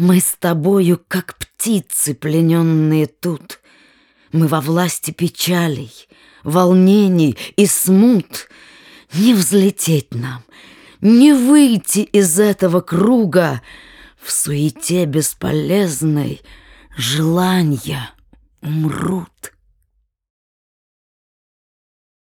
Мы с тобою, как птицы, плененные тут. Мы во власти печалей, волнений и смут. Не взлететь нам, не выйти из этого круга В суете бесполезной желания умрут.